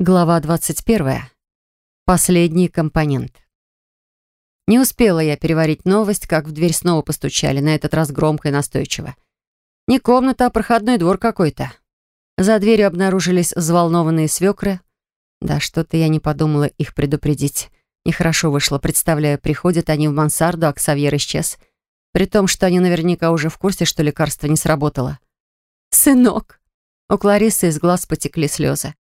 Глава 21. Последний компонент. Не успела я переварить новость, как в дверь снова постучали, на этот раз громко и настойчиво. Не комната, а проходной двор какой-то. За дверью обнаружились взволнованные свекры. Да, что-то я не подумала их предупредить. Нехорошо вышло, представляю, приходят они в мансарду, а Ксавьер исчез. При том, что они наверняка уже в курсе, что лекарство не сработало. «Сынок!» У Кларисы из глаз потекли слезы.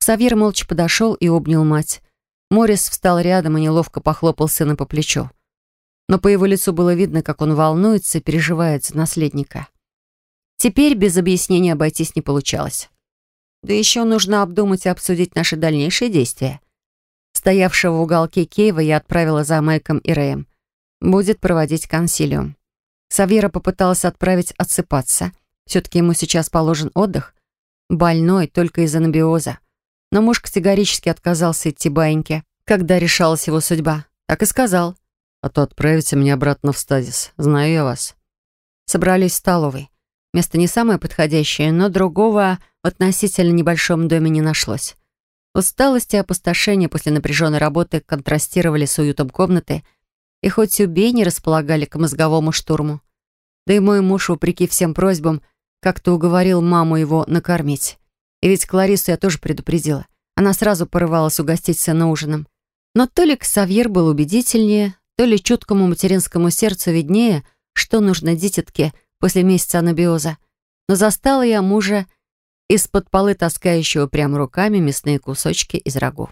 Савьер молча подошел и обнял мать. Морис встал рядом и неловко похлопал сына по плечу. Но по его лицу было видно, как он волнуется и переживает за наследника. Теперь без объяснений обойтись не получалось. Да еще нужно обдумать и обсудить наши дальнейшие действия. Стоявшего в уголке Кейва я отправила за Майком и Рэем. Будет проводить консилиум. Савьера попыталась отправить отсыпаться. Все-таки ему сейчас положен отдых. Больной только из-за набиоза. Но муж категорически отказался идти баиньке, когда решалась его судьба. Так и сказал. «А то отправите меня обратно в стазис. Знаю я вас». Собрались в столовой. Место не самое подходящее, но другого в относительно небольшом доме не нашлось. Усталость и опустошение после напряженной работы контрастировали с уютом комнаты, и хоть убей не располагали к мозговому штурму. Да и мой муж, вопреки всем просьбам, как-то уговорил маму его накормить. И ведь Кларису я тоже предупредила. Она сразу порывалась угостить сына ужином. Но то ли Ксавьер был убедительнее, то ли чуткому материнскому сердцу виднее, что нужно дитятке после месяца анабиоза. Но застала я мужа из-под полы таскающего прямо руками мясные кусочки из рагу.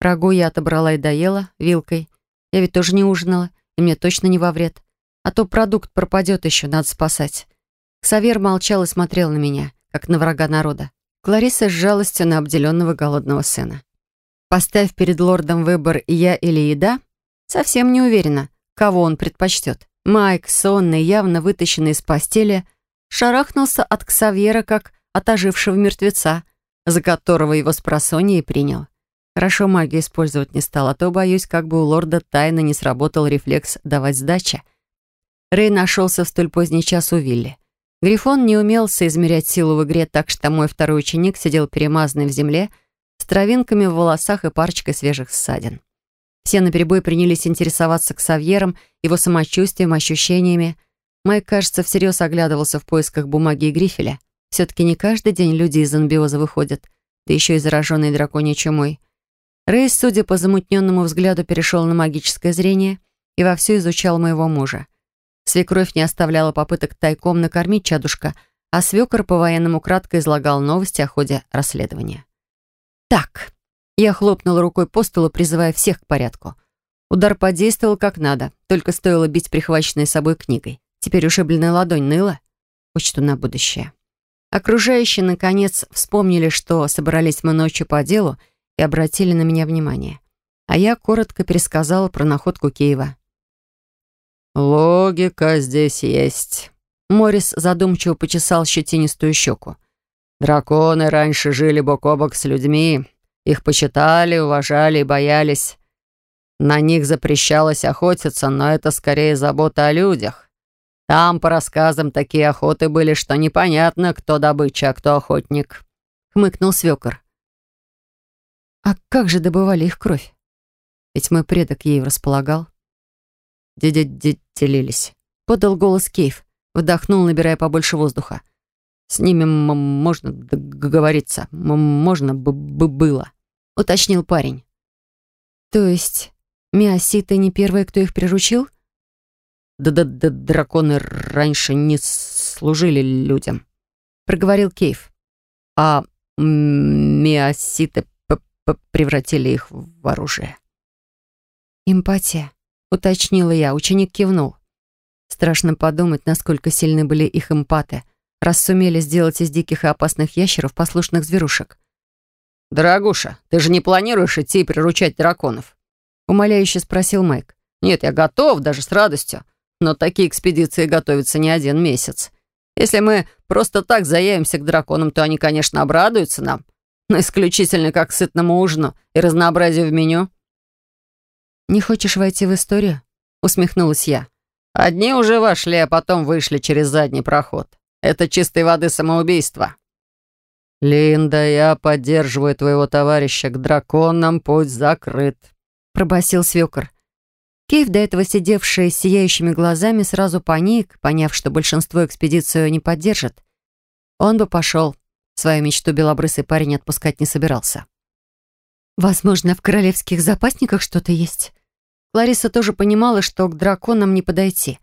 Рагу я отобрала и доела вилкой. Я ведь тоже не ужинала, и мне точно не во вред. А то продукт пропадет еще, надо спасать. Ксавьер молчал и смотрел на меня, как на врага народа. Клариса с жалостью на обделенного голодного сына. Поставь перед лордом выбор «я» или «еда», совсем не уверена, кого он предпочтет. Майк, сонный, явно вытащенный из постели, шарахнулся от Ксавьера, как от ожившего мертвеца, за которого его спросонья и принял. Хорошо магию использовать не стал, а то, боюсь, как бы у лорда тайно не сработал рефлекс давать сдачи. Рэй нашелся в столь поздний час у Вилли. Грифон не умел соизмерять силу в игре, так что мой второй ученик сидел перемазанный в земле, с травинками в волосах и парочкой свежих ссадин. Все наперебой принялись интересоваться Ксавьером, его самочувствием, ощущениями. Майк, кажется, всерьез оглядывался в поисках бумаги и грифеля. Все-таки не каждый день люди из анбиоза выходят, да еще и зараженные драконьей чумой. Рейс, судя по замутненному взгляду, перешел на магическое зрение и вовсю изучал моего мужа. Свекровь не оставляла попыток тайком накормить чадушка, а свекор по-военному кратко излагал новости о ходе расследования. «Так», — я хлопнула рукой по столу, призывая всех к порядку. Удар подействовал как надо, только стоило бить прихваченной собой книгой. Теперь ушибленная ладонь ныла. Учту на будущее. Окружающие, наконец, вспомнили, что собрались мы ночью по делу и обратили на меня внимание. А я коротко пересказала про находку Киева. «Логика здесь есть». Морис задумчиво почесал щетинистую щеку. «Драконы раньше жили бок о бок с людьми. Их почитали, уважали и боялись. На них запрещалось охотиться, но это скорее забота о людях. Там, по рассказам, такие охоты были, что непонятно, кто добыча, а кто охотник», — хмыкнул свекор. «А как же добывали их кровь? Ведь мой предок ею располагал» делились. Подал голос Кейв. Вдохнул, набирая побольше воздуха. С ними можно договориться. Можно бы было. Уточнил парень. То есть Миоситы не первые, кто их приручил? Да-да-да, драконы раньше не служили людям. Проговорил Кейв. А Миоситы превратили их в оружие. Эмпатия уточнила я. Ученик кивнул. Страшно подумать, насколько сильны были их эмпаты, раз сумели сделать из диких и опасных ящеров послушных зверушек. «Дорогуша, ты же не планируешь идти и приручать драконов?» Умоляюще спросил Майк. «Нет, я готов, даже с радостью. Но такие экспедиции готовятся не один месяц. Если мы просто так заявимся к драконам, то они, конечно, обрадуются нам, но исключительно как к сытному ужину и разнообразию в меню». «Не хочешь войти в историю?» — усмехнулась я. «Одни уже вошли, а потом вышли через задний проход. Это чистой воды самоубийство». «Линда, я поддерживаю твоего товарища. К драконам путь закрыт», — пробасил свекор. Кейв, до этого сидевший с сияющими глазами, сразу паник, поняв, что большинство экспедицию не поддержит. Он бы пошел. Свою мечту белобрысый парень отпускать не собирался. «Возможно, в королевских запасниках что-то есть?» Лариса тоже понимала, что к драконам не подойти,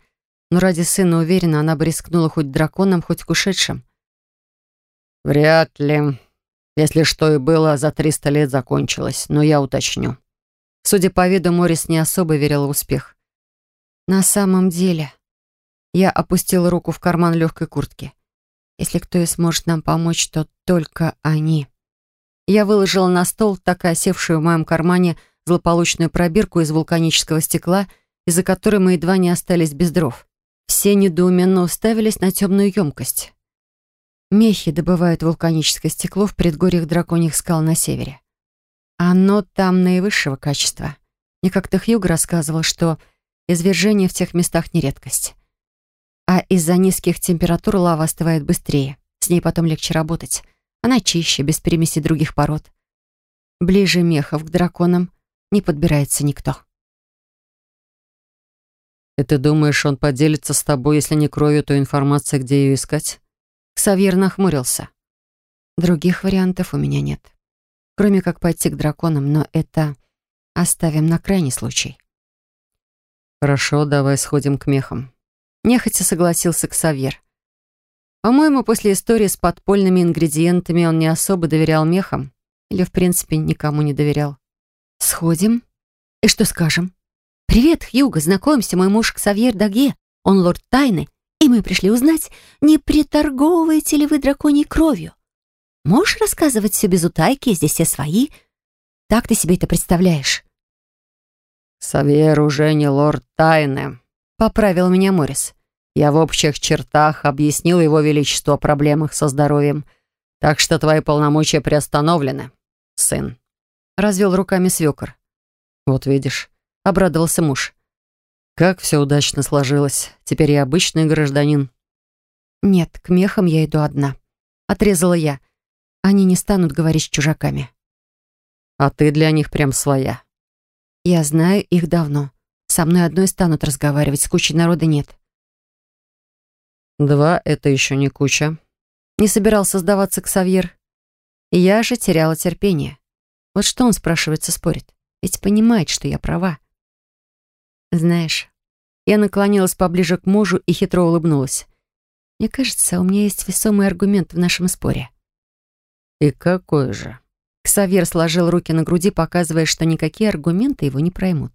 но ради сына уверена, она бы рискнула хоть драконом, хоть к ушедшим. «Вряд ли. Если что и было, за триста лет закончилось, но я уточню». Судя по виду, Морис не особо верил в успех. «На самом деле...» Я опустила руку в карман легкой куртки. «Если кто и сможет нам помочь, то только они». Я выложила на стол так и осевшую в моем кармане злополучную пробирку из вулканического стекла, из-за которой мы едва не остались без дров. Все недоуменно уставились на темную емкость. Мехи добывают вулканическое стекло в предгорьях драконьих скал на севере. Оно там наивысшего качества. Мне как-то Хьюг рассказывал, что извержение в тех местах не редкость. А из-за низких температур лава остывает быстрее. С ней потом легче работать. Она чище, без примеси других пород. Ближе мехов к драконам не подбирается никто. «И ты думаешь, он поделится с тобой, если не кровью, то информация, где ее искать?» Ксавьер нахмурился. «Других вариантов у меня нет. Кроме как пойти к драконам, но это оставим на крайний случай». «Хорошо, давай сходим к мехам». Нехотя согласился Ксавьер. По-моему, после истории с подпольными ингредиентами он не особо доверял мехам. Или, в принципе, никому не доверял. «Сходим? И что скажем?» «Привет, Хьюго, знакомься, мой муж Ксавьер Даге. Он лорд тайны, и мы пришли узнать, не приторговываете ли вы драконьей кровью. Можешь рассказывать все без утайки, здесь все свои? Так ты себе это представляешь?» «Савьер уже не лорд тайны», — поправил меня Морис. «Я в общих чертах объяснил его величеству о проблемах со здоровьем, так что твои полномочия приостановлены, сын» развел руками свекор. «Вот видишь», — обрадовался муж. «Как все удачно сложилось. Теперь я обычный гражданин». «Нет, к мехам я иду одна», — отрезала я. «Они не станут говорить с чужаками». «А ты для них прям своя». «Я знаю их давно. Со мной одной станут разговаривать, с кучей народа нет». «Два — это еще не куча». Не собирался сдаваться Ксавьер. Я же теряла терпение. Вот что он, спрашивается, спорит? Ведь понимает, что я права. Знаешь, я наклонилась поближе к мужу и хитро улыбнулась. Мне кажется, у меня есть весомый аргумент в нашем споре. И какой же? Ксавьер сложил руки на груди, показывая, что никакие аргументы его не проймут.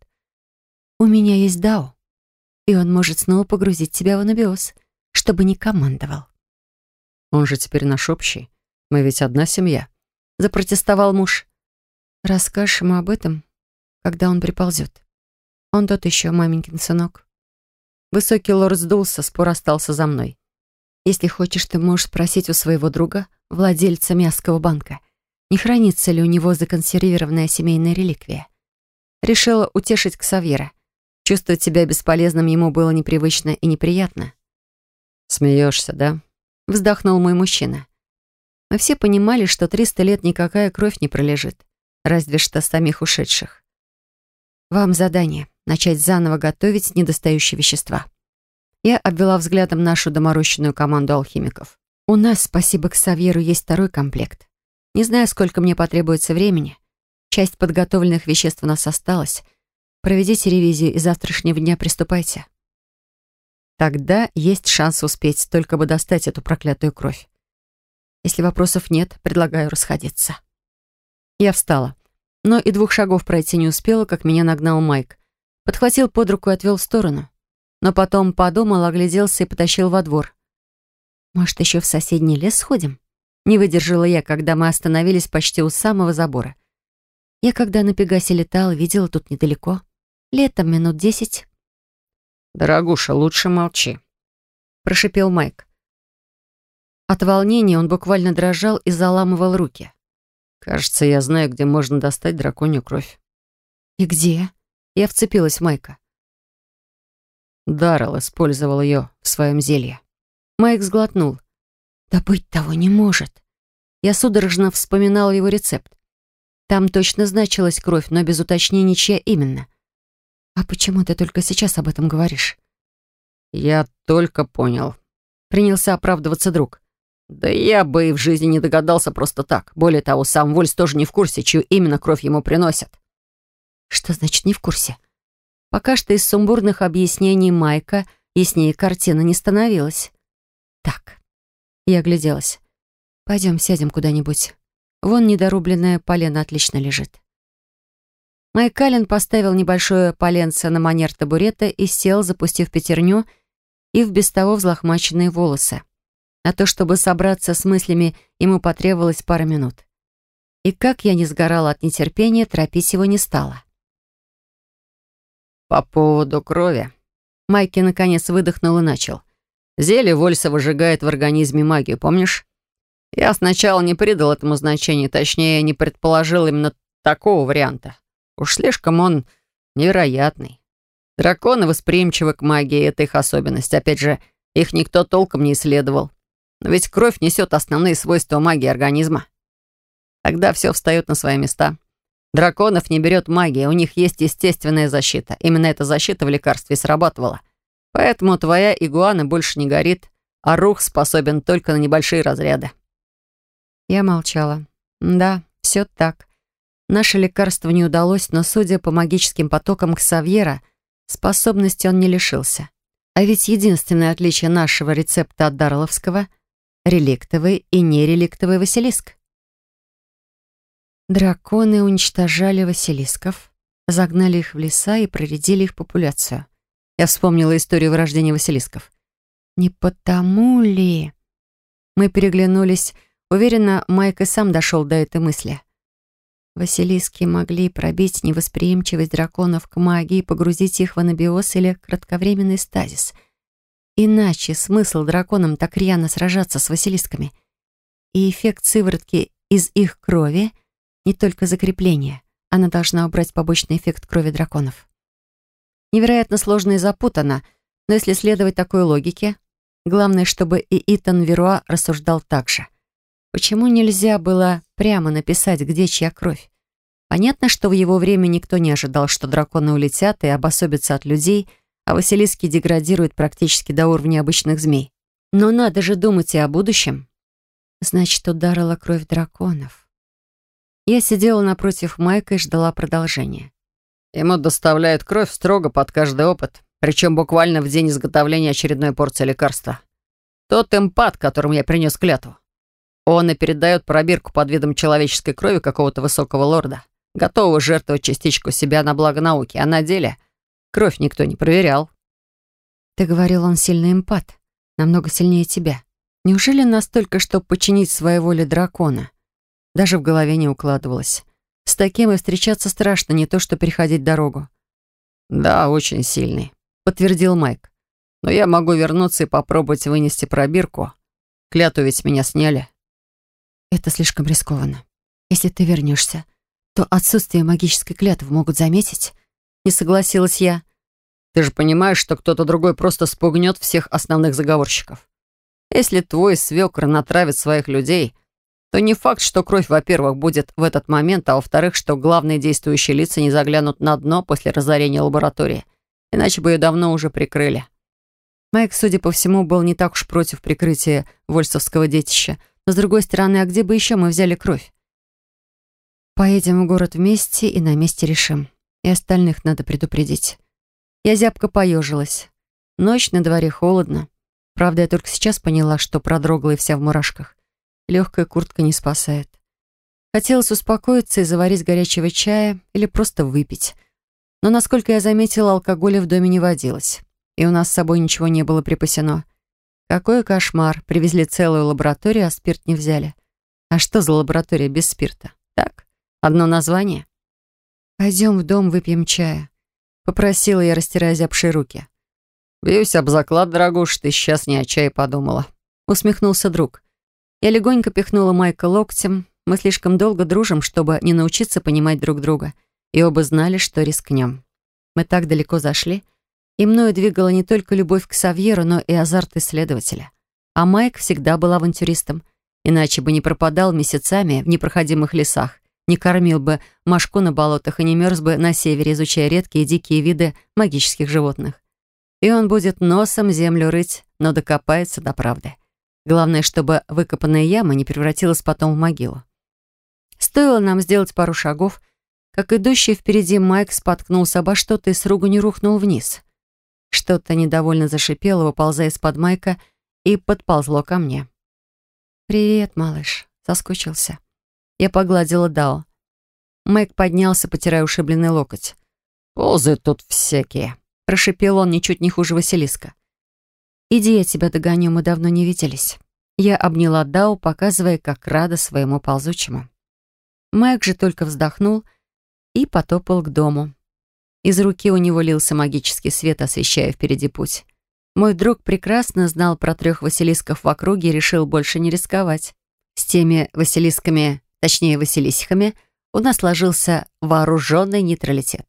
У меня есть Дао, и он может снова погрузить тебя в анабиоз, чтобы не командовал. Он же теперь наш общий. Мы ведь одна семья. Запротестовал муж. Расскажешь ему об этом, когда он приползет. Он тот еще маменькин сынок. Высокий лорд сдулся, спор остался за мной. Если хочешь, ты можешь спросить у своего друга, владельца мясского банка, не хранится ли у него законсервированная семейная реликвия. Решила утешить Ксавьера. Чувствовать себя бесполезным ему было непривычно и неприятно. «Смеешься, да?» — вздохнул мой мужчина. Мы все понимали, что 300 лет никакая кровь не пролежит разве что самих ушедших. Вам задание — начать заново готовить недостающие вещества. Я обвела взглядом нашу доморощенную команду алхимиков. У нас, спасибо к Савьеру, есть второй комплект. Не знаю, сколько мне потребуется времени. Часть подготовленных веществ у нас осталась. Проведите ревизию и завтрашнего дня приступайте. Тогда есть шанс успеть, только бы достать эту проклятую кровь. Если вопросов нет, предлагаю расходиться. Я встала, но и двух шагов пройти не успела, как меня нагнал Майк. Подхватил под руку и отвел в сторону. Но потом подумал, огляделся и потащил во двор. «Может, еще в соседний лес сходим?» Не выдержала я, когда мы остановились почти у самого забора. Я, когда на Пегасе летала, видела тут недалеко. Летом минут десять. «Дорогуша, лучше молчи», — прошипел Майк. От волнения он буквально дрожал и заламывал руки. Кажется, я знаю, где можно достать драконью кровь. И где? Я вцепилась в Майка. Даррелл использовал ее в своем зелье. Майк сглотнул. Да быть того не может. Я судорожно вспоминала его рецепт. Там точно значилась кровь, но без уточнений, чья именно. «А почему ты только сейчас об этом говоришь?» «Я только понял», — принялся оправдываться друг. «Да я бы и в жизни не догадался просто так. Более того, сам Вольс тоже не в курсе, чью именно кровь ему приносят». «Что значит «не в курсе»?» Пока что из сумбурных объяснений Майка яснее картина не становилась. «Так». Я огляделась. «Пойдем сядем куда-нибудь. Вон недорубленное полено отлично лежит». Майк Аллен поставил небольшое поленце на манер табурета и сел, запустив пятерню и в без того взлохмаченные волосы. На то, чтобы собраться с мыслями, ему потребовалось пара минут. И как я не сгорала от нетерпения, торопить его не стала. «По поводу крови». Майки наконец выдохнул и начал. «Зелье Вольса выжигает в организме магию, помнишь? Я сначала не придал этому значения, точнее, не предположил именно такого варианта. Уж слишком он невероятный. Драконы восприимчивы к магии, это их особенность. Опять же, их никто толком не исследовал. Но ведь кровь несет основные свойства магии организма. Тогда все встает на свои места. Драконов не берет магия, у них есть естественная защита. Именно эта защита в лекарстве срабатывала. Поэтому твоя игуана больше не горит, а рух способен только на небольшие разряды. Я молчала. Да, все так. Наше лекарство не удалось, но, судя по магическим потокам Ксавьера, способности он не лишился. А ведь единственное отличие нашего рецепта от Дарловского — реликтовый и нереликтовый Василиск. Драконы уничтожали Василисков, загнали их в леса и проредили их популяцию. Я вспомнила историю вырождения Василисков. Не потому ли... Мы переглянулись. Уверена, Майк и сам дошел до этой мысли. Василиски могли пробить невосприимчивость драконов к магии, погрузить их в анабиоз или кратковременный стазис. Иначе смысл драконам так рьяно сражаться с василисками. И эффект сыворотки из их крови — не только закрепление. Она должна убрать побочный эффект крови драконов. Невероятно сложно и запутанно, но если следовать такой логике, главное, чтобы и Итан Веруа рассуждал так же. Почему нельзя было прямо написать, где чья кровь? Понятно, что в его время никто не ожидал, что драконы улетят и обособятся от людей, а Василиски деградируют практически до уровня обычных змей. Но надо же думать и о будущем. Значит, ударила кровь драконов. Я сидела напротив Майка и ждала продолжения. Ему доставляют кровь строго под каждый опыт, причем буквально в день изготовления очередной порции лекарства. Тот импат, которым я принес клятву. Он и передает пробирку под видом человеческой крови какого-то высокого лорда, готового жертвовать частичку себя на благо науки, а на деле кровь никто не проверял. Ты говорил, он сильный эмпат, намного сильнее тебя. Неужели настолько, чтобы починить своей воле дракона? Даже в голове не укладывалось. С таким и встречаться страшно, не то что переходить дорогу. «Да, очень сильный», — подтвердил Майк. «Но я могу вернуться и попробовать вынести пробирку. Клятву ведь меня сняли». Это слишком рискованно. Если ты вернешься, то отсутствие магической клятвы могут заметить. Не согласилась я. Ты же понимаешь, что кто-то другой просто спугнет всех основных заговорщиков. Если твой свекр натравит своих людей, то не факт, что кровь, во-первых, будет в этот момент, а во-вторых, что главные действующие лица не заглянут на дно после разорения лаборатории. Иначе бы ее давно уже прикрыли. Майк, судя по всему, был не так уж против прикрытия вольсовского детища, но с другой стороны, а где бы еще мы взяли кровь? Поедем в город вместе и на месте решим. И остальных надо предупредить. Я зябко поежилась. Ночь, на дворе холодно. Правда, я только сейчас поняла, что продрогла и вся в мурашках. Легкая куртка не спасает. Хотелось успокоиться и заварить горячего чая или просто выпить. Но, насколько я заметила, алкоголя в доме не водилось. И у нас с собой ничего не было припасено. Какой кошмар. Привезли целую лабораторию, а спирт не взяли. А что за лаборатория без спирта? Так, одно название. «Пойдем в дом, выпьем чая», — попросила я, растирая зябшие руки. «Бьюсь об заклад, дорогуш, ты сейчас не о чае подумала», — усмехнулся друг. Я легонько пихнула Майка локтем. Мы слишком долго дружим, чтобы не научиться понимать друг друга. И оба знали, что рискнем. Мы так далеко зашли — и мною двигала не только любовь к Савьеру, но и азарт исследователя. А Майк всегда был авантюристом. Иначе бы не пропадал месяцами в непроходимых лесах, не кормил бы машку на болотах и не мерз бы на севере, изучая редкие дикие виды магических животных. И он будет носом землю рыть, но докопается до правды. Главное, чтобы выкопанная яма не превратилась потом в могилу. Стоило нам сделать пару шагов, как идущий впереди Майк споткнулся обо что-то и с руганью рухнул вниз. Что-то недовольно зашипело, выползая из-под Майка, и подползло ко мне. «Привет, малыш», — соскучился. Я погладила Дао. Майк поднялся, потирая ушибленный локоть. «Ползают тут всякие», — прошипел он ничуть не хуже Василиска. «Иди, я тебя догоню, мы давно не виделись». Я обняла Дао, показывая, как рада своему ползучему. Майк же только вздохнул и потопал к дому. Из руки у него лился магический свет, освещая впереди путь. Мой друг прекрасно знал про трех Василисков в округе и решил больше не рисковать. С теми Василисками точнее Василисихами, у нас сложился вооруженный нейтралитет.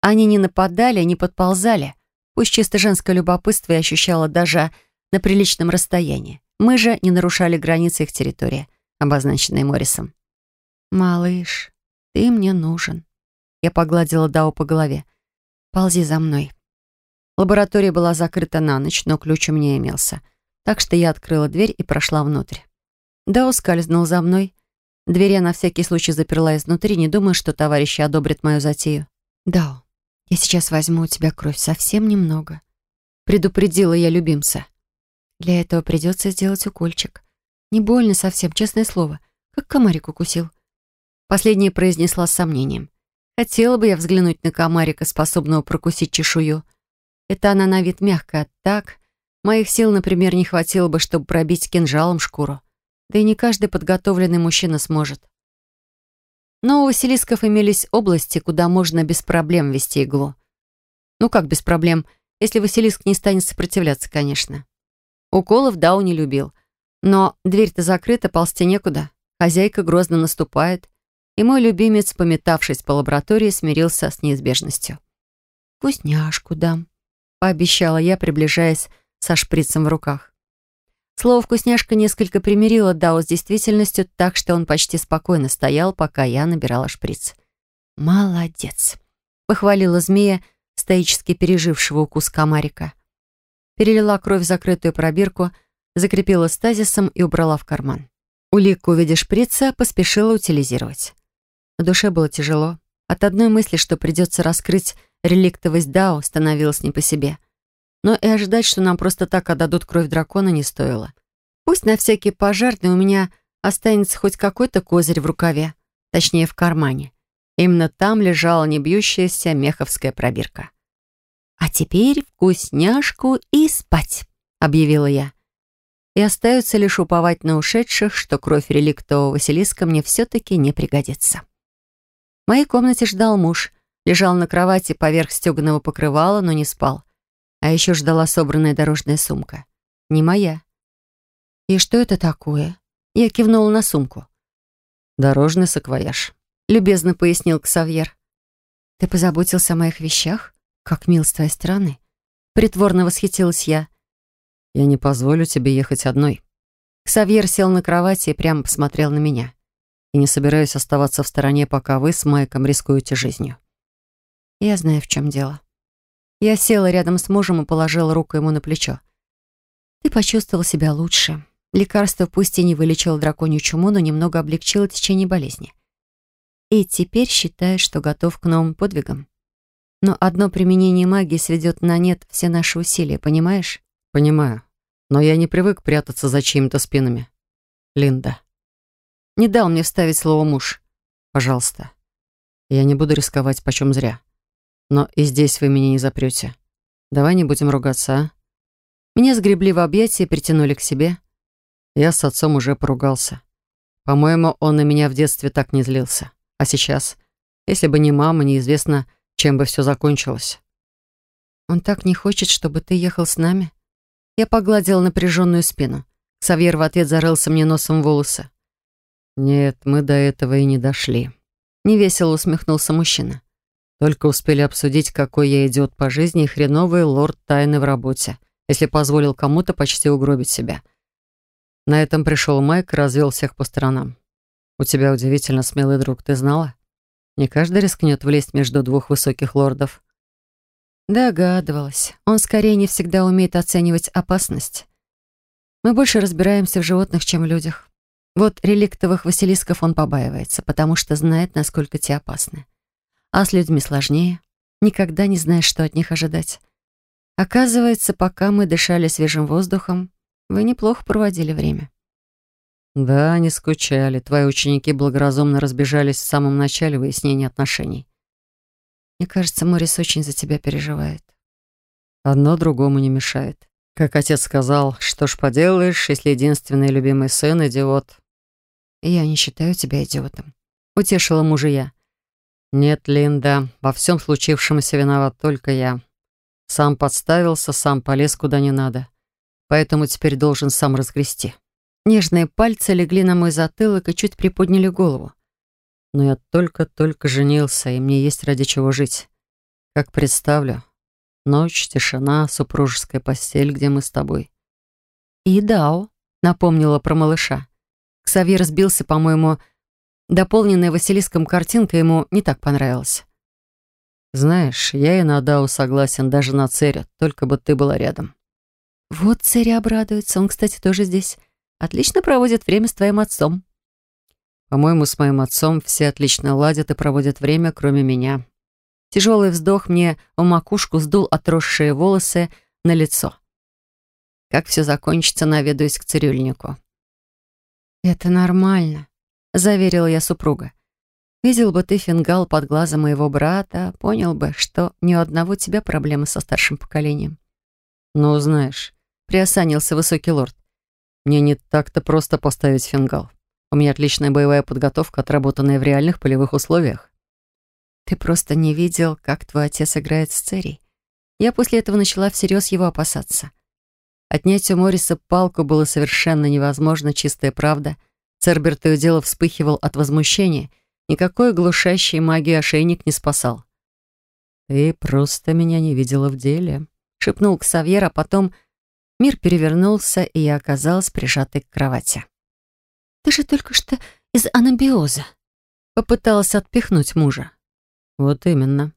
Они не нападали, не подползали, пусть чисто женское любопытство я ощущала даже на приличном расстоянии. Мы же не нарушали границы их территории, обозначенной Моррисом. «Малыш, ты мне нужен». Я погладила Дау по голове. «Ползи за мной». Лаборатория была закрыта на ночь, но ключ у меня имелся. Так что я открыла дверь и прошла внутрь. Дао скользнул за мной, Дверь я на всякий случай заперла изнутри, не думая, что товарищи одобрят мою затею. «Да, я сейчас возьму у тебя кровь совсем немного», — предупредила я любимца. «Для этого придется сделать укольчик. Не больно совсем, честное слово, как комарик укусил». Последнее произнесла с сомнением. Хотела бы я взглянуть на комарика, способного прокусить чешую. Это она на вид мягкая, так... Моих сил, например, не хватило бы, чтобы пробить кинжалом шкуру. Да и не каждый подготовленный мужчина сможет. Но у Василисков имелись области, куда можно без проблем ввести иглу. Ну как без проблем, если Василиск не станет сопротивляться, конечно. Уколов Дау не любил. Но дверь-то закрыта, ползти некуда. Хозяйка грозно наступает. И мой любимец, пометавшись по лаборатории, смирился с неизбежностью. «Вкусняшку дам», — пообещала я, приближаясь со шприцем в руках. Слово «вкусняшка» несколько примирило Дао с действительностью, так что он почти спокойно стоял, пока я набирала шприц. «Молодец!» — похвалила змея, стоически пережившего укус комарика. Перелила кровь в закрытую пробирку, закрепила стазисом и убрала в карман. Улику в шприца поспешила утилизировать. На душе было тяжело. От одной мысли, что придется раскрыть реликтовость Дао, становилось не по себе — но и ожидать, что нам просто так отдадут кровь дракона, не стоило. Пусть на всякий пожарный у меня останется хоть какой-то козырь в рукаве, точнее, в кармане. Именно там лежала небьющаяся меховская пробирка. «А теперь вкусняшку и спать», — объявила я. И остается лишь уповать на ушедших, что кровь реликтового Василиска мне все-таки не пригодится. В моей комнате ждал муж, лежал на кровати поверх стеганого покрывала, но не спал. А еще ждала собранная дорожная сумка. Не моя. «И что это такое?» Я кивнула на сумку. «Дорожный саквояж», — любезно пояснил Ксавьер. «Ты позаботился о моих вещах? Как мил с твоей стороны?» Притворно восхитилась я. «Я не позволю тебе ехать одной». Ксавьер сел на кровати и прямо посмотрел на меня. «И не собираюсь оставаться в стороне, пока вы с Майком рискуете жизнью». «Я знаю, в чем дело». Я села рядом с мужем и положила руку ему на плечо. «Ты почувствовал себя лучше. Лекарство пусть и не вылечило драконью чуму, но немного облегчило течение болезни. И теперь считаешь, что готов к новым подвигам. Но одно применение магии сведет на нет все наши усилия, понимаешь?» «Понимаю. Но я не привык прятаться за чьими-то спинами. Линда». Не дал мне вставить слово «муж». «Пожалуйста. Я не буду рисковать почем зря. Но и здесь вы меня не запрете. Давай не будем ругаться, а? Меня сгребли в объятия и притянули к себе. Я с отцом уже поругался. По-моему, он на меня в детстве так не злился. А сейчас, если бы не мама, неизвестно, чем бы все закончилось. Он так не хочет, чтобы ты ехал с нами? Я погладила напряженную спину. Савьер в ответ зарылся мне носом в волосы. «Нет, мы до этого и не дошли», — невесело усмехнулся мужчина. Только успели обсудить, какой я идиот по жизни и хреновый лорд тайны в работе, если позволил кому-то почти угробить себя. На этом пришел Майк и развел всех по сторонам. «У тебя удивительно смелый друг, ты знала? Не каждый рискнет влезть между двух высоких лордов». Догадывалась. Он скорее не всегда умеет оценивать опасность. Мы больше разбираемся в животных, чем в людях. Вот реликтовых василисков он побаивается, потому что знает, насколько те опасны. А с людьми сложнее. Никогда не знаешь, что от них ожидать. Оказывается, пока мы дышали свежим воздухом, вы неплохо проводили время. Да, не скучали. Твои ученики благоразумно разбежались в самом начале выяснения отношений. Мне кажется, Морис очень за тебя переживает. Одно другому не мешает. Как отец сказал, что ж поделаешь, если единственный любимый сын — идиот. Я не считаю тебя идиотом. Утешила мужа я. Нет, Линда, во всем случившемся виноват только я. Сам подставился, сам полез куда не надо поэтому теперь должен сам разгрести. Нежные пальцы легли на мой затылок и чуть приподняли голову. Но я только-только женился, и мне есть ради чего жить. Как представлю. Ночь, тишина, супружеская постель, где мы с тобой. И Дао напомнила про малыша. Ксавьер сбился, по-моему, дополненная Василиском картинка ему не так понравилась. Знаешь, я и на Дау согласен, даже на Цере, только бы ты была рядом. Вот Церри обрадуется. Он, кстати, тоже здесь. Отлично проводит время с твоим отцом. По-моему, с моим отцом все отлично ладят и проводят время, кроме меня. Тяжелый вздох мне в макушку сдул отросшие волосы на лицо. Как все закончится, наведаюсь к цирюльнику. «Это нормально», — заверила я супруга. «Видел бы ты фингал под глазом моего брата, понял бы, что ни у одного тебя проблемы со старшим поколением». «Ну, знаешь, приосанился высокий лорд. «Мне не так-то просто поставить фингал. У меня отличная боевая подготовка, отработанная в реальных полевых условиях». «Ты просто не видел, как твой отец играет с Церей. Я после этого начала всерьез его опасаться. Отнять у Мориса палку было совершенно невозможно, чистая правда. Цербер то и дело вспыхивал от возмущения. Никакой глушащий магию ошейник не спасал. «Ты просто меня не видела в деле», — шепнул Ксавьер, а потом Мир перевернулся, и я оказалась прижатой к кровати. «Ты же только что из анабиоза», — попыталась отпихнуть мужа. «Вот именно».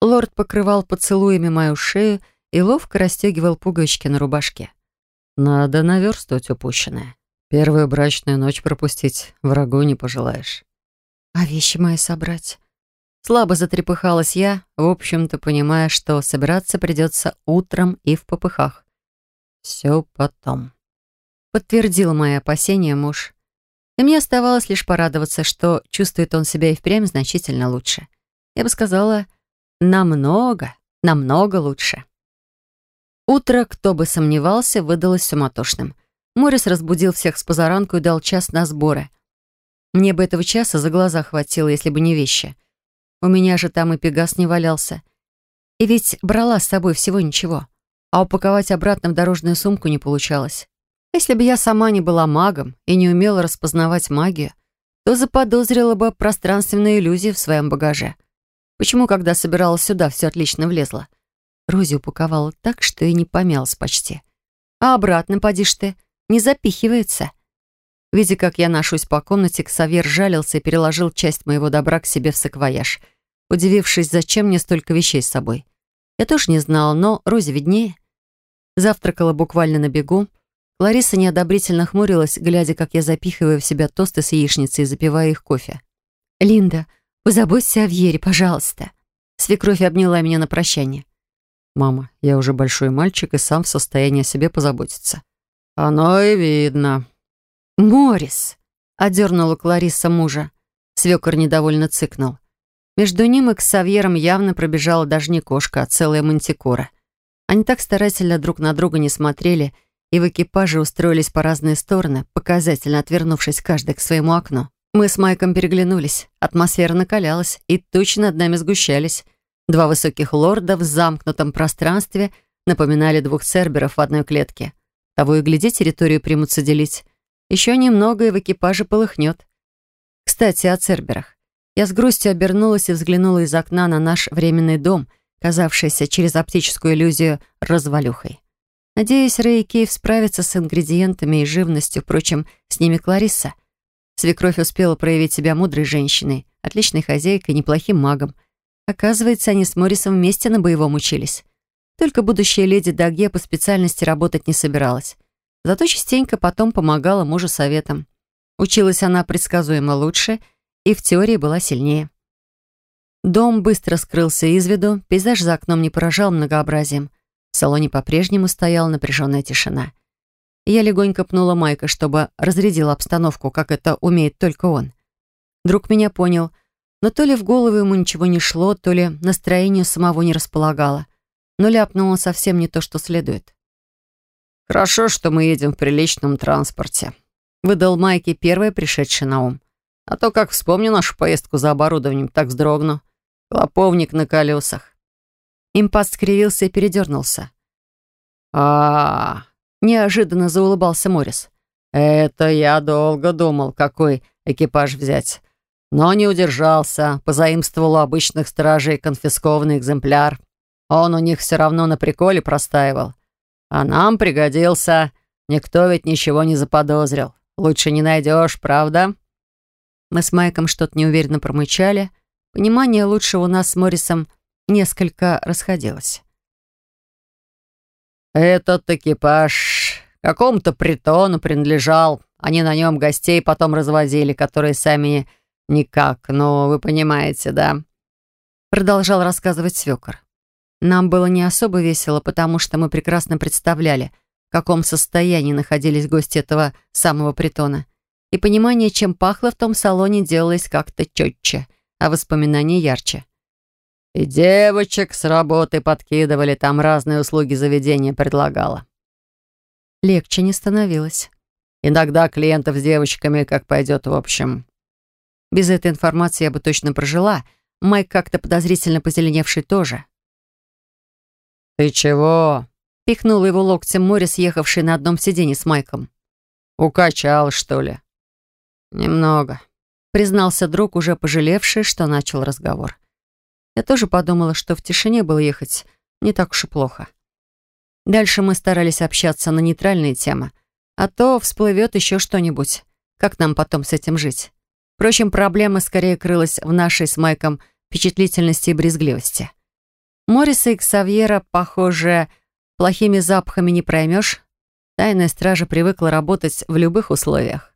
Лорд покрывал поцелуями мою шею и ловко расстегивал пуговички на рубашке. «Надо наверстывать упущенное. Первую брачную ночь пропустить врагу не пожелаешь». «А вещи мои собрать?» Слабо затрепыхалась я, в общем-то понимая, что собираться придется утром и в попыхах. «Все потом», — подтвердил мои опасения муж. И мне оставалось лишь порадоваться, что чувствует он себя и впрямь значительно лучше. Я бы сказала, намного, намного лучше. Утро, кто бы сомневался, выдалось суматошным. Морис разбудил всех с позаранку и дал час на сборы. Мне бы этого часа за глаза хватило, если бы не вещи. У меня же там и пегас не валялся. И ведь брала с собой всего ничего а упаковать обратно в дорожную сумку не получалось. Если бы я сама не была магом и не умела распознавать магию, то заподозрила бы пространственные иллюзии в своем багаже. Почему, когда собиралась сюда, все отлично влезло? Рози упаковала так, что и не помялась почти. А обратно, подишь ты, не запихивается. Видя, как я ношусь по комнате, Ксавьер жалился и переложил часть моего добра к себе в саквояж, удивившись, зачем мне столько вещей с собой. Я тоже не знала, но Розе виднее. Завтракала буквально на бегу. Лариса неодобрительно хмурилась, глядя, как я запихиваю в себя тосты с яичницей и запиваю их кофе. «Линда, позаботься о Вьере, пожалуйста». Свекровь обняла меня на прощание. «Мама, я уже большой мальчик и сам в состоянии о себе позаботиться». «Оно и видно». «Морис!» — одернула Клариса мужа. Свекор недовольно цыкнул. Между ним и Ксавьером явно пробежала даже не кошка, а целая мантикора. Они так старательно друг на друга не смотрели и в экипаже устроились по разные стороны, показательно отвернувшись каждый к своему окну. Мы с Майком переглянулись, атмосфера накалялась, и тучи над нами сгущались. Два высоких лорда в замкнутом пространстве напоминали двух церберов в одной клетке. Того и гляди, территорию примутся делить. Еще немного, и в экипаже полыхнет. Кстати, о церберах. Я с грустью обернулась и взглянула из окна на наш временный дом, казавшийся через оптическую иллюзию развалюхой. Надеюсь, Рэй и Кейв справятся с ингредиентами и живностью, впрочем, с ними Кларисса. Свекровь успела проявить себя мудрой женщиной, отличной хозяйкой, неплохим магом. Оказывается, они с Моррисом вместе на боевом учились. Только будущая леди Даге по специальности работать не собиралась. Зато частенько потом помогала мужу советом. Училась она предсказуемо лучше и в теории была сильнее. Дом быстро скрылся из виду, пейзаж за окном не поражал многообразием. В салоне по-прежнему стояла напряженная тишина. Я легонько пнула Майка, чтобы разрядила обстановку, как это умеет только он. Друг меня понял, но то ли в голову ему ничего не шло, то ли настроению самого не располагало. Но ляпнул он совсем не то, что следует. «Хорошо, что мы едем в приличном транспорте», — выдал Майки первое, пришедшее на ум. «А то, как вспомню нашу поездку за оборудованием, так вздрогну. Клоповник на колесах». Импас скривился и передернулся. -а, -а неожиданно заулыбался Морис. «Это я долго думал, какой экипаж взять. Но не удержался, позаимствовал у обычных стражей конфискованный экземпляр. Он у них все равно на приколе простаивал. А нам пригодился. Никто ведь ничего не заподозрил. Лучше не найдешь, правда?» Мы с Майком что-то неуверенно промычали. Понимание лучшего у нас с Моррисом несколько расходилось. «Этот экипаж какому-то притону принадлежал. Они на нем гостей потом развозили, которые сами никак, но вы понимаете, да?» Продолжал рассказывать свекор. Нам было не особо весело, потому что мы прекрасно представляли, в каком состоянии находились гости этого самого притона. И понимание, чем пахло в том салоне, делалось как-то четче, а воспоминания ярче. И девочек с работы подкидывали, там разные услуги заведения предлагала. Легче не становилось. Иногда клиентов с девочками как пойдет в общем. Без этой информации я бы точно прожила. Майк как-то подозрительно позеленевший тоже. «Ты чего?» — пихнул его локтем Морис, ехавший на одном сиденье с Майком. «Укачал, что ли?» «Немного», — признался друг, уже пожалевший, что начал разговор. Я тоже подумала, что в тишине было ехать не так уж и плохо. Дальше мы старались общаться на нейтральные темы, а то всплывет еще что-нибудь. Как нам потом с этим жить? Впрочем, проблема скорее крылась в нашей с Майком впечатлительности и брезгливости. Морриса и Ксавьера, похоже, плохими запахами не проймешь. Тайная стража привыкла работать в любых условиях.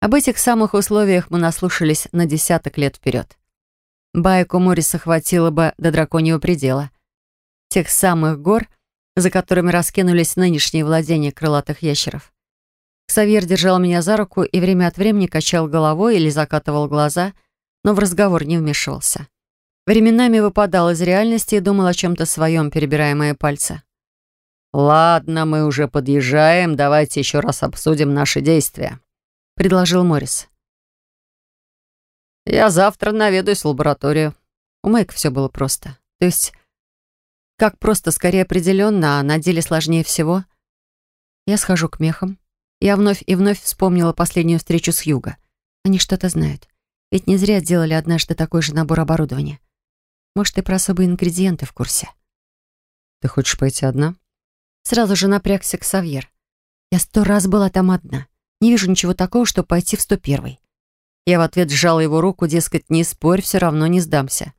Об этих самых условиях мы наслушались на десяток лет вперед. Байку Морриса хватило бы до драконьего предела. Тех самых гор, за которыми раскинулись нынешние владения крылатых ящеров. Ксавьер держал меня за руку и время от времени качал головой или закатывал глаза, но в разговор не вмешивался. Временами выпадал из реальности и думал о чем-то своем, перебирая мои пальцы. «Ладно, мы уже подъезжаем, давайте еще раз обсудим наши действия», — предложил Моррис. Я завтра наведаюсь в лабораторию. У Майка все было просто. То есть, как просто, скорее определенно, а на деле сложнее всего. Я схожу к мехам. Я вновь и вновь вспомнила последнюю встречу с Юга. Они что-то знают. Ведь не зря делали однажды такой же набор оборудования. Может, и про особые ингредиенты в курсе. Ты хочешь пойти одна? Сразу же напрягся Ксавьер. Я сто раз была там одна. Не вижу ничего такого, чтобы пойти в сто первый. Я в ответ сжала его руку, дескать, не спорь, все равно не сдамся.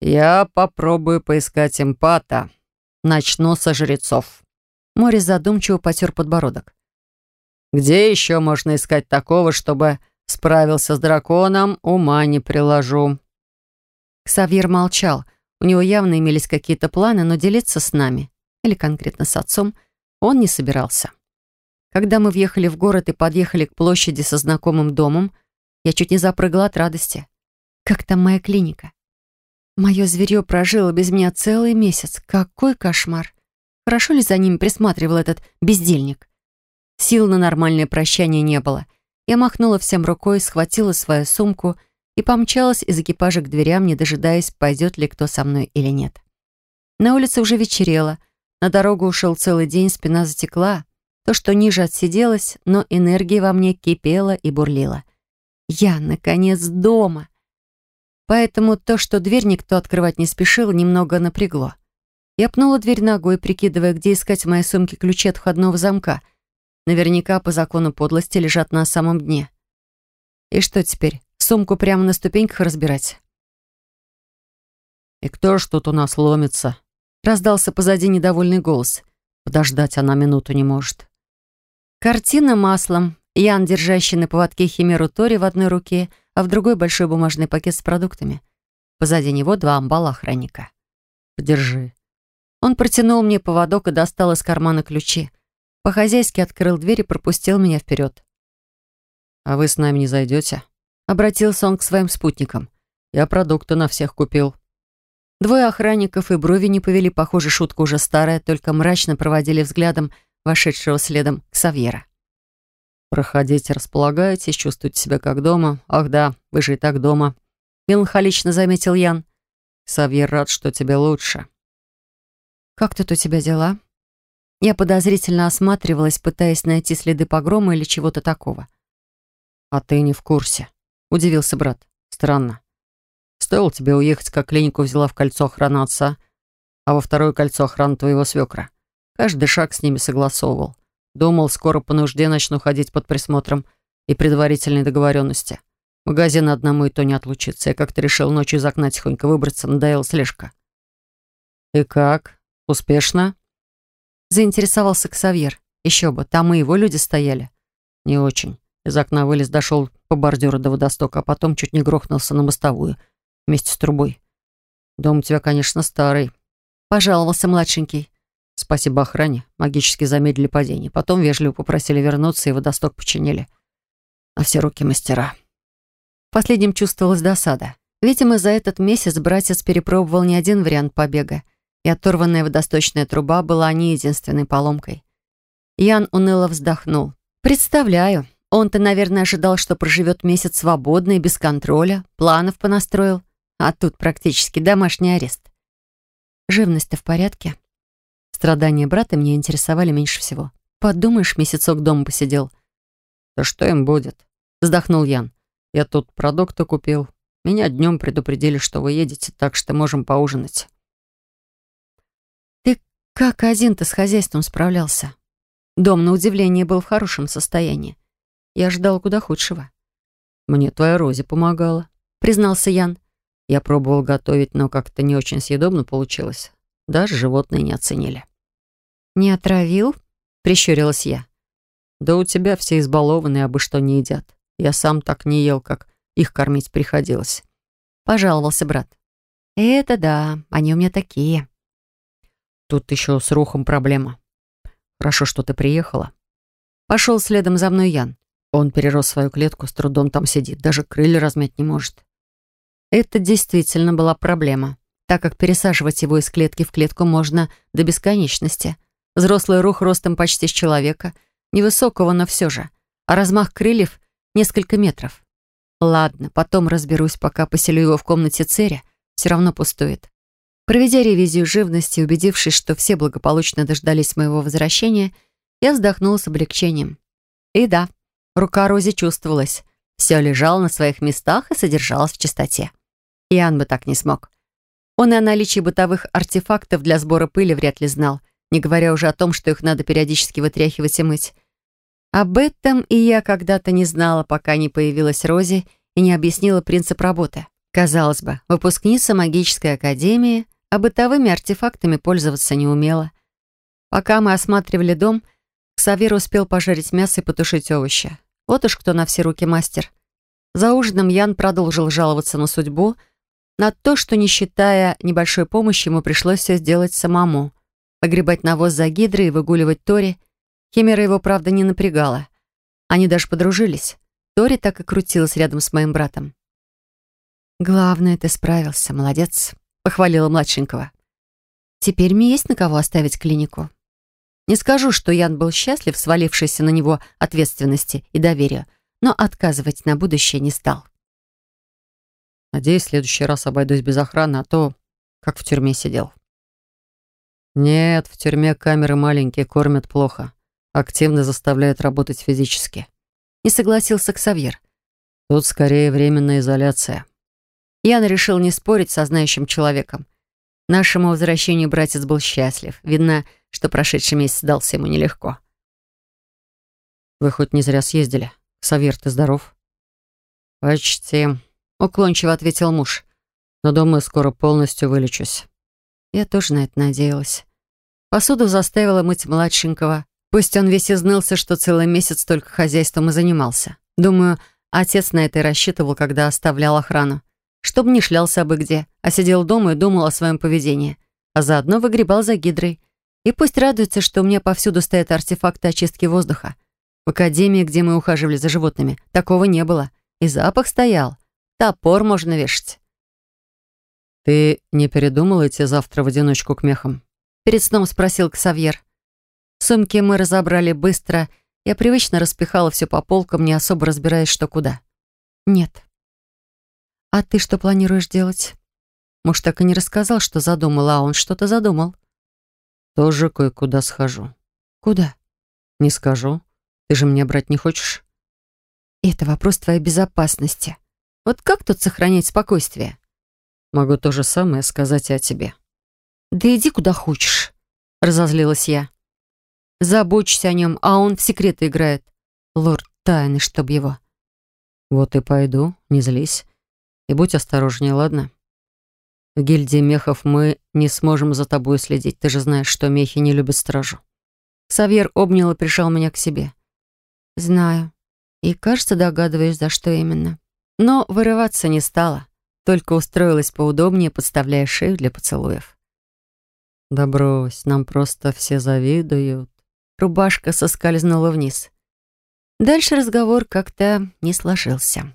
«Я попробую поискать эмпата. Начну со жрецов». Морис задумчиво потер подбородок. «Где еще можно искать такого, чтобы справился с драконом, ума не приложу». Ксавьер молчал. У него явно имелись какие-то планы, но делиться с нами, или конкретно с отцом, он не собирался. Когда мы въехали в город и подъехали к площади со знакомым домом, я чуть не запрыгала от радости. Как там моя клиника? Мое зверье прожило без меня целый месяц. Какой кошмар! Хорошо ли за ним присматривал этот бездельник? Сил на нормальное прощание не было. Я махнула всем рукой, схватила свою сумку и помчалась из экипажа к дверям, не дожидаясь, пойдет ли кто со мной или нет. На улице уже вечерело. На дорогу ушел целый день, спина затекла. То, что ниже отсиделось, но энергия во мне кипела и бурлила. Я, наконец, дома. Поэтому то, что дверь никто открывать не спешил, немного напрягло. Я пнула дверь ногой, прикидывая, где искать в моей сумке ключи от входного замка. Наверняка по закону подлости лежат на самом дне. И что теперь, сумку прямо на ступеньках разбирать? «И кто ж тут у нас ломится?» Раздался позади недовольный голос. Подождать она минуту не может. Картина маслом. Ян, держащий на поводке химеру Тори в одной руке, а в другой большой бумажный пакет с продуктами. Позади него два амбала охранника. «Подержи». Он протянул мне поводок и достал из кармана ключи. По-хозяйски открыл дверь и пропустил меня вперед. «А вы с нами не зайдете?» Обратился он к своим спутникам. «Я продукты на всех купил». Двое охранников и брови не повели, похоже, шутка уже старая, только мрачно проводили взглядом вошедшего следом Ксавьера. «Проходите, располагайтесь, чувствуйте себя как дома. Ах да, вы же и так дома», — меланхолично заметил Ян. «Савьер рад, что тебе лучше». «Как тут у тебя дела?» Я подозрительно осматривалась, пытаясь найти следы погрома или чего-то такого. «А ты не в курсе», — удивился брат. «Странно. Стоило тебе уехать, как клинику взяла в кольцо охрана отца, а во второе кольцо охрана твоего свекра. Каждый шаг с ними согласовывал. Думал, скоро по нужде начну ходить под присмотром и предварительной договоренности. Магазин одному и то не отлучиться. Я как-то решил ночью из окна тихонько выбраться, надоела слежка. «И как? Успешно?» Заинтересовался Ксавьер. Еще бы, там и его люди стояли. «Не очень. Из окна вылез, дошел по бордюру до водостока, а потом чуть не грохнулся на мостовую вместе с трубой. Дом у тебя, конечно, старый. Пожаловался младшенький. Спасибо охране. Магически замедлили падение. Потом вежливо попросили вернуться и водосток починили. На все руки мастера. Последним чувствовалась досада. Видимо, за этот месяц братец перепробовал не один вариант побега, и оторванная водосточная труба была не единственной поломкой. Ян уныло вздохнул. «Представляю, он-то, наверное, ожидал, что проживет месяц свободно и без контроля, планов понастроил. А тут практически домашний арест. Живность-то в порядке. Страдания брата меня интересовали меньше всего. Подумаешь, месяцок дома посидел. «Да что им будет?» — вздохнул Ян. «Я тут продукты купил. Меня днем предупредили, что вы едете, так что можем поужинать». «Ты как один-то с хозяйством справлялся?» Дом, на удивление, был в хорошем состоянии. Я ждал куда худшего. «Мне твоя Рози помогала», — признался Ян. Я пробовал готовить, но как-то не очень съедобно получилось. Даже животные не оценили. «Не отравил?» — прищурилась я. «Да у тебя все избалованные, абы что не едят. Я сам так не ел, как их кормить приходилось». Пожаловался брат. «Это да, они у меня такие». «Тут еще с рухом проблема. Хорошо, что ты приехала». Пошел следом за мной Ян. Он перерос свою клетку, с трудом там сидит, даже крылья размять не может. Это действительно была проблема, так как пересаживать его из клетки в клетку можно до бесконечности. Взрослый рух ростом почти с человека, невысокого, но все же, а размах крыльев — несколько метров. Ладно, потом разберусь, пока поселю его в комнате Церя, все равно пустует. Проведя ревизию живности, убедившись, что все благополучно дождались моего возвращения, я вздохнула с облегчением. И да, рука Рози чувствовалась. Все лежало на своих местах и содержалось в чистоте. Иоанн бы так не смог. Он и о наличии бытовых артефактов для сбора пыли вряд ли знал, не говоря уже о том, что их надо периодически вытряхивать и мыть. Об этом и я когда-то не знала, пока не появилась Рози и не объяснила принцип работы. Казалось бы, выпускница магической академии, а бытовыми артефактами пользоваться не умела. Пока мы осматривали дом, Ксавир успел пожарить мясо и потушить овощи. Вот уж кто на все руки мастер. За ужином Ян продолжил жаловаться на судьбу — на то, что, не считая небольшой помощи, ему пришлось все сделать самому. Погребать навоз за гидрой и выгуливать Тори. Химера его, правда, не напрягала. Они даже подружились. Тори так и крутилась рядом с моим братом. «Главное, ты справился, молодец», — похвалила младшенького. «Теперь мне есть на кого оставить клинику». Не скажу, что Ян был счастлив, свалившийся на него ответственности и доверия, но отказывать на будущее не стал. Надеюсь, в следующий раз обойдусь без охраны, а то как в тюрьме сидел. Нет, в тюрьме камеры маленькие, кормят плохо. Активно заставляют работать физически. Не согласился Ксавьер. Тут скорее временная изоляция. Ян решил не спорить со знающим человеком. Нашему возвращению братец был счастлив. Видно, что прошедший месяц дался ему нелегко. «Вы хоть не зря съездили? Савир, ты здоров?» «Почти», — уклончиво ответил муж. «Но думаю, скоро полностью вылечусь». Я тоже на это надеялась. Посуду заставила мыть младшенького. Пусть он весь изнылся, что целый месяц только хозяйством и занимался. Думаю, отец на это и рассчитывал, когда оставлял охрану. Чтобы не шлялся бы где, а сидел дома и думал о своем поведении. А заодно выгребал за гидрой. И пусть радуется, что у меня повсюду стоят артефакты очистки воздуха. В академии, где мы ухаживали за животными, такого не было. И запах стоял. Топор можно вешать. «Ты не передумала идти завтра в одиночку к мехам?» Перед сном спросил Ксавьер. Сумки мы разобрали быстро. Я привычно распихала все по полкам, не особо разбираясь, что куда. «Нет». «А ты что планируешь делать?» Муж так и не рассказал, что задумал, а он что-то задумал. «Тоже кое-куда схожу». «Куда?» «Не скажу. Ты же меня брать не хочешь?» «Это вопрос твоей безопасности. Вот как тут сохранять спокойствие?» «Могу то же самое сказать и о тебе». «Да иди куда хочешь», — разозлилась я. «Забочься о нем, а он в секреты играет. Лорд тайны, чтоб его». «Вот и пойду, не злись. И будь осторожнее, ладно? В гильдии мехов мы не сможем за тобой следить. Ты же знаешь, что мехи не любят стражу». Савьер обнял и прижал меня к себе. «Знаю. И, кажется, догадываюсь, за что именно. Но вырываться не стала, только устроилась поудобнее, подставляя шею для поцелуев. «Да брось, нам просто все завидуют». Рубашка соскользнула вниз. Дальше разговор как-то не сложился.